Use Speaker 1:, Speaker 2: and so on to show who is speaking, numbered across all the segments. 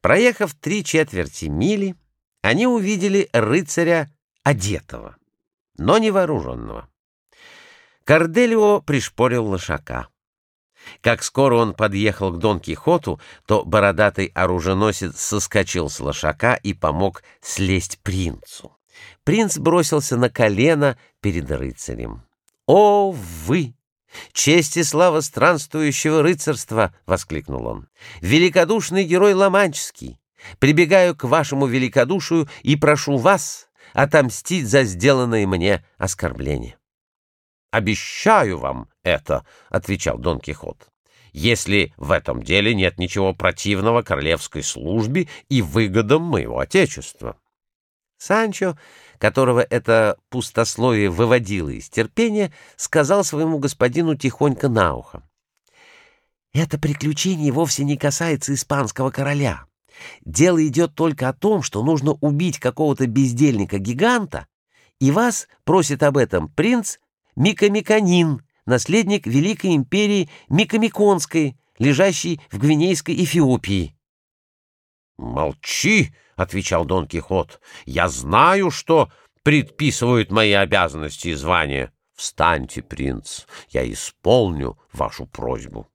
Speaker 1: Проехав три четверти мили, они увидели рыцаря одетого, но не вооруженного. Корделио пришпорил лошака. Как скоро он подъехал к Дон Кихоту, то бородатый оруженосец соскочил с лошака и помог слезть принцу. Принц бросился на колено перед рыцарем. «О, вы! Честь и слава странствующего рыцарства!» — воскликнул он. «Великодушный герой Ломанческий! Прибегаю к вашему великодушию и прошу вас отомстить за сделанное мне оскорбление». «Обещаю вам это», — отвечал Дон Кихот, «если в этом деле нет ничего противного королевской службе и выгодам моего отечества». Санчо, которого это пустословие выводило из терпения, сказал своему господину тихонько на ухо. «Это приключение вовсе не касается испанского короля. Дело идет только о том, что нужно убить какого-то бездельника-гиганта, и вас просит об этом принц Микамиканин, наследник Великой империи Микамиконской, лежащей в Гвинейской Эфиопии.
Speaker 2: «Молчи!» — отвечал Дон Кихот. «Я знаю, что предписывают мои обязанности и звания. Встаньте, принц, я исполню вашу просьбу».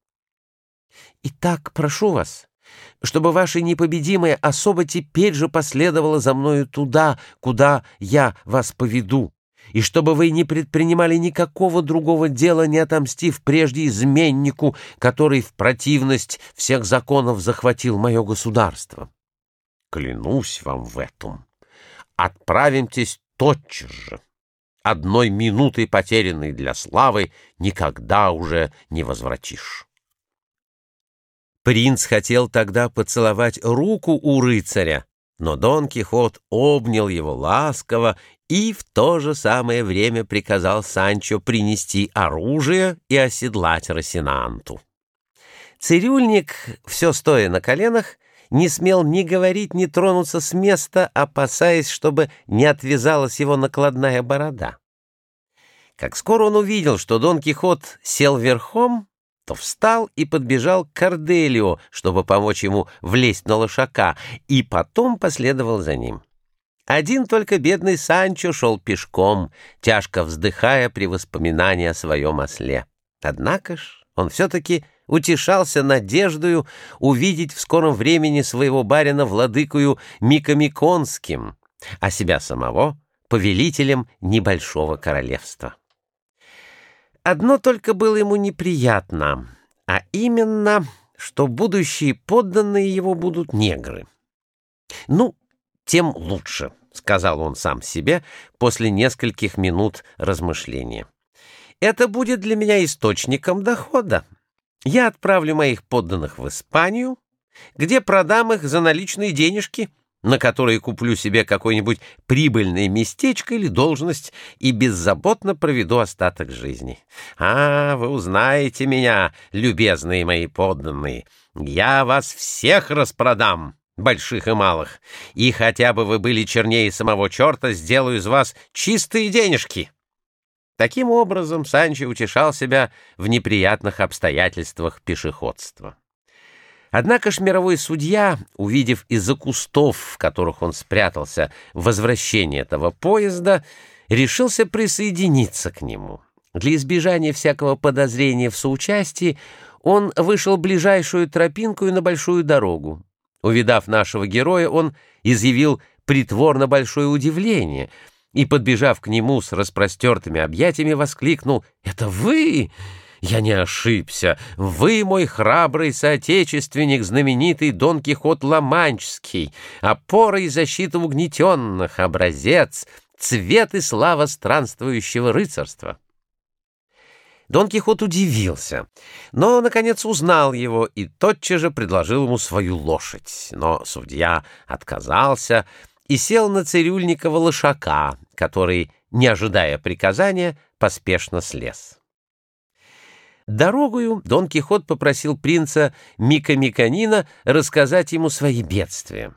Speaker 1: «Итак, прошу вас, чтобы ваша непобедимая особа теперь же последовала за мною туда, куда я вас поведу и чтобы вы не предпринимали никакого другого дела, не отомстив прежде изменнику, который в противность всех законов захватил мое государство.
Speaker 2: Клянусь вам в этом. Отправимтесь тотчас же. Одной минутой, потерянной для славы, никогда уже не возвратишь.
Speaker 1: Принц хотел тогда поцеловать руку у рыцаря, но Дон Кихот обнял его ласково и в то же самое время приказал Санчо принести оружие и оседлать Росинанту. Цирюльник, все стоя на коленах, не смел ни говорить, ни тронуться с места, опасаясь, чтобы не отвязалась его накладная борода. Как скоро он увидел, что Дон Кихот сел верхом, то встал и подбежал к Корделио, чтобы помочь ему влезть на лошака, и потом последовал за ним. Один только бедный Санчо шел пешком, тяжко вздыхая при воспоминании о своем осле. Однако ж он все-таки утешался надеждою увидеть в скором времени своего барина владыкою Микомиконским, а себя самого повелителем небольшого королевства. Одно только было ему неприятно, а именно, что будущие подданные его будут негры. Ну, тем лучше, — сказал он сам себе после нескольких минут размышления. Это будет для меня источником дохода. Я отправлю моих подданных в Испанию, где продам их за наличные денежки, на которые куплю себе какое-нибудь прибыльное местечко или должность и беззаботно проведу остаток жизни. А, вы узнаете меня, любезные мои подданные. Я вас всех распродам больших и малых, и хотя бы вы были чернее самого черта, сделаю из вас чистые денежки». Таким образом Санчо утешал себя в неприятных обстоятельствах пешеходства. Однако ж мировой судья, увидев из-за кустов, в которых он спрятался, возвращение этого поезда, решился присоединиться к нему. Для избежания всякого подозрения в соучастии он вышел ближайшую тропинку и на большую дорогу. Увидав нашего героя, он изъявил притворно большое удивление и, подбежав к нему с распростертыми объятиями, воскликнул «Это вы!» Я не ошибся. Вы, мой храбрый соотечественник, знаменитый Дон Кихот Ламанческий, опора и защита угнетенных, образец, цвет и слава странствующего рыцарства. Дон Кихот удивился, но, наконец, узнал его и тотчас же предложил ему свою лошадь. Но судья отказался и сел на цирюльникова лошака, который, не ожидая приказания, поспешно слез. Дорогою Дон Кихот попросил принца Мика Миканина рассказать ему свои бедствия.